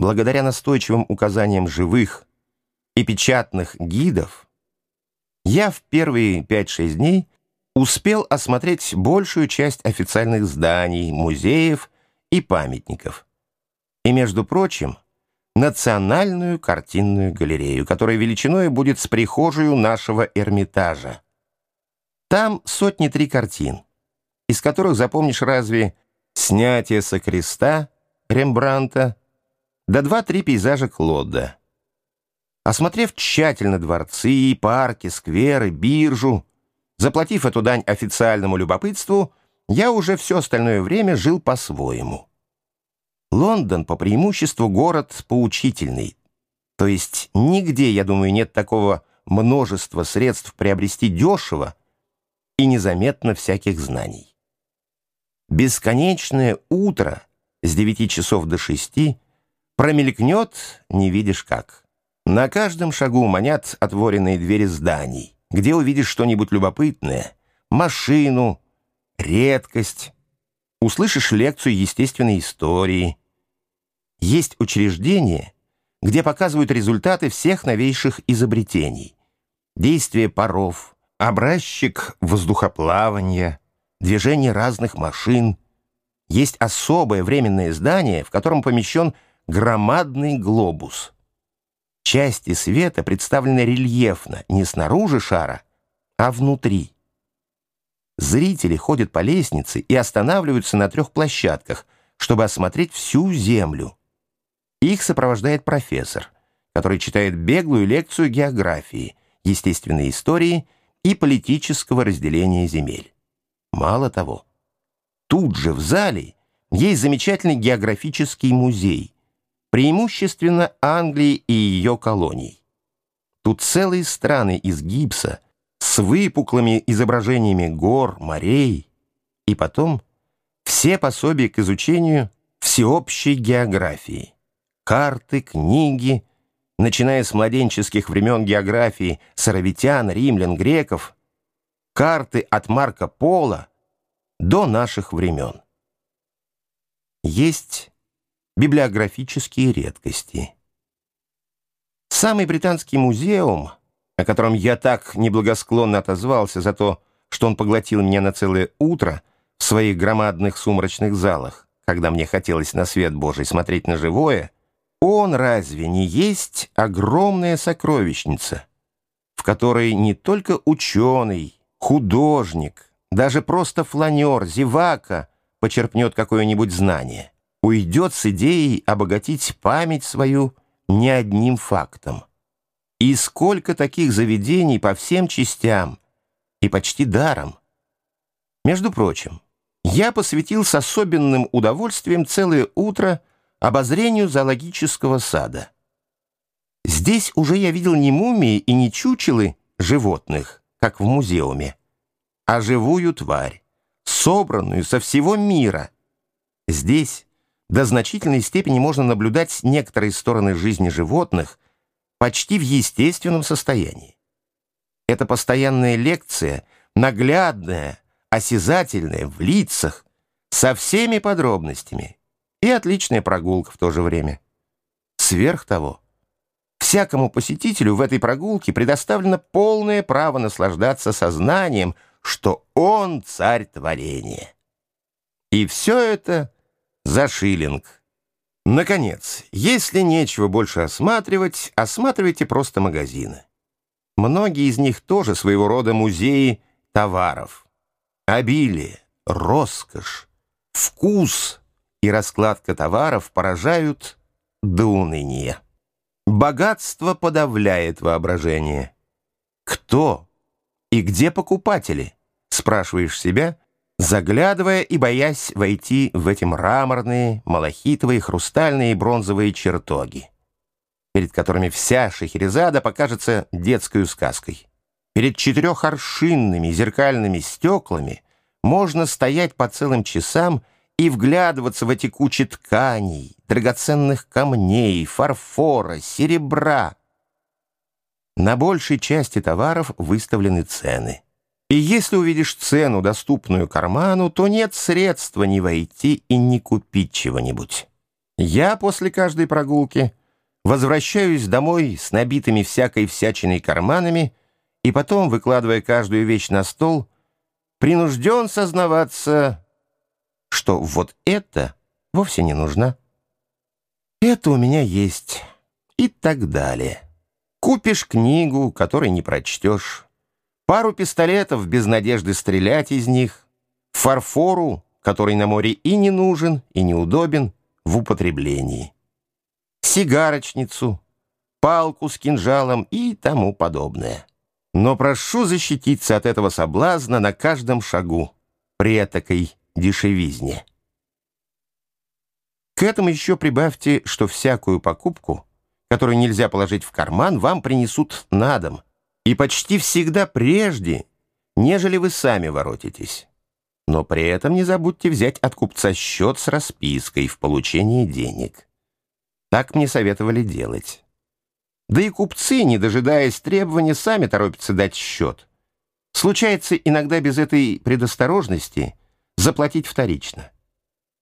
благодаря настойчивым указаниям живых и печатных гидов, я в первые 5-6 дней успел осмотреть большую часть официальных зданий, музеев и памятников. И, между прочим, Национальную картинную галерею, которая величиной будет с прихожей нашего Эрмитажа. Там сотни три картин, из которых запомнишь разве «Снятие со креста» Рембранта, да два-три пейзажа Клода. Осмотрев тщательно дворцы, парки, скверы, биржу, заплатив эту дань официальному любопытству, я уже все остальное время жил по-своему. Лондон по преимуществу город поучительный. То есть нигде, я думаю, нет такого множества средств приобрести дешево и незаметно всяких знаний. Бесконечное утро с 9 часов до 6 промелькнет, не видишь как. На каждом шагу манят отворенные двери зданий, где увидишь что-нибудь любопытное, машину, редкость, услышишь лекцию естественной истории, есть учреждения, где показывают результаты всех новейших изобретений. Действие паров, образчик воздухоплавания, движение разных машин. Есть особое временное здание, в котором помещен громадный глобус. Части света представлены рельефно не снаружи шара, а внутри. Зрители ходят по лестнице и останавливаются на трех площадках, чтобы осмотреть всю Землю. Их сопровождает профессор, который читает беглую лекцию географии, естественной истории и политического разделения земель. Мало того, тут же в зале есть замечательный географический музей, преимущественно Англии и ее колоний. Тут целые страны из гипса с выпуклыми изображениями гор, морей, и потом все пособия к изучению всеобщей географии карты, книги, начиная с младенческих времен географии саравитян, римлян, греков, карты от Марка Пола до наших времен. Есть библиографические редкости. Самый британский музеум, о котором я так неблагосклонно отозвался за то, что он поглотил меня на целое утро в своих громадных сумрачных залах, когда мне хотелось на свет Божий смотреть на живое — он разве не есть огромная сокровищница, в которой не только ученый, художник, даже просто фланер, зевака почерпнет какое-нибудь знание, уйдет с идеей обогатить память свою не одним фактом. И сколько таких заведений по всем частям, и почти даром. Между прочим, я посвятил с особенным удовольствием целое утро обозрению зоологического сада. Здесь уже я видел не мумии и не чучелы животных, как в музеуме, а живую тварь, собранную со всего мира. Здесь до значительной степени можно наблюдать некоторые стороны жизни животных почти в естественном состоянии. Это постоянная лекция, наглядная, осязательная, в лицах, со всеми подробностями, и отличная прогулка в то же время. Сверх того, всякому посетителю в этой прогулке предоставлено полное право наслаждаться сознанием, что он царь творения. И все это за шиллинг. Наконец, если нечего больше осматривать, осматривайте просто магазины. Многие из них тоже своего рода музеи товаров. Обилие, роскошь, вкус — и раскладка товаров поражают до уныния. Богатство подавляет воображение. Кто и где покупатели? Спрашиваешь себя, заглядывая и боясь войти в эти мраморные, малахитовые, хрустальные и бронзовые чертоги, перед которыми вся Шахерезада покажется детской сказкой. Перед четырехоршинными зеркальными стеклами можно стоять по целым часам и вглядываться в эти кучи тканей, драгоценных камней, фарфора, серебра. На большей части товаров выставлены цены. И если увидишь цену, доступную карману, то нет средства не войти и не купить чего-нибудь. Я после каждой прогулки возвращаюсь домой с набитыми всякой всячиной карманами и потом, выкладывая каждую вещь на стол, принужден сознаваться, что вот это вовсе не нужно. Это у меня есть и так далее. Купишь книгу, которой не прочтешь, пару пистолетов без надежды стрелять из них, фарфору, который на море и не нужен, и неудобен в употреблении, сигарочницу, палку с кинжалом и тому подобное. Но прошу защититься от этого соблазна на каждом шагу при этакой дешевизне. К этому еще прибавьте, что всякую покупку, которую нельзя положить в карман, вам принесут на дом, и почти всегда прежде, нежели вы сами воротитесь. Но при этом не забудьте взять от купца счет с распиской в получении денег. Так мне советовали делать. Да и купцы, не дожидаясь требования, сами торопятся дать счет. Случается иногда без этой предосторожности заплатить вторично.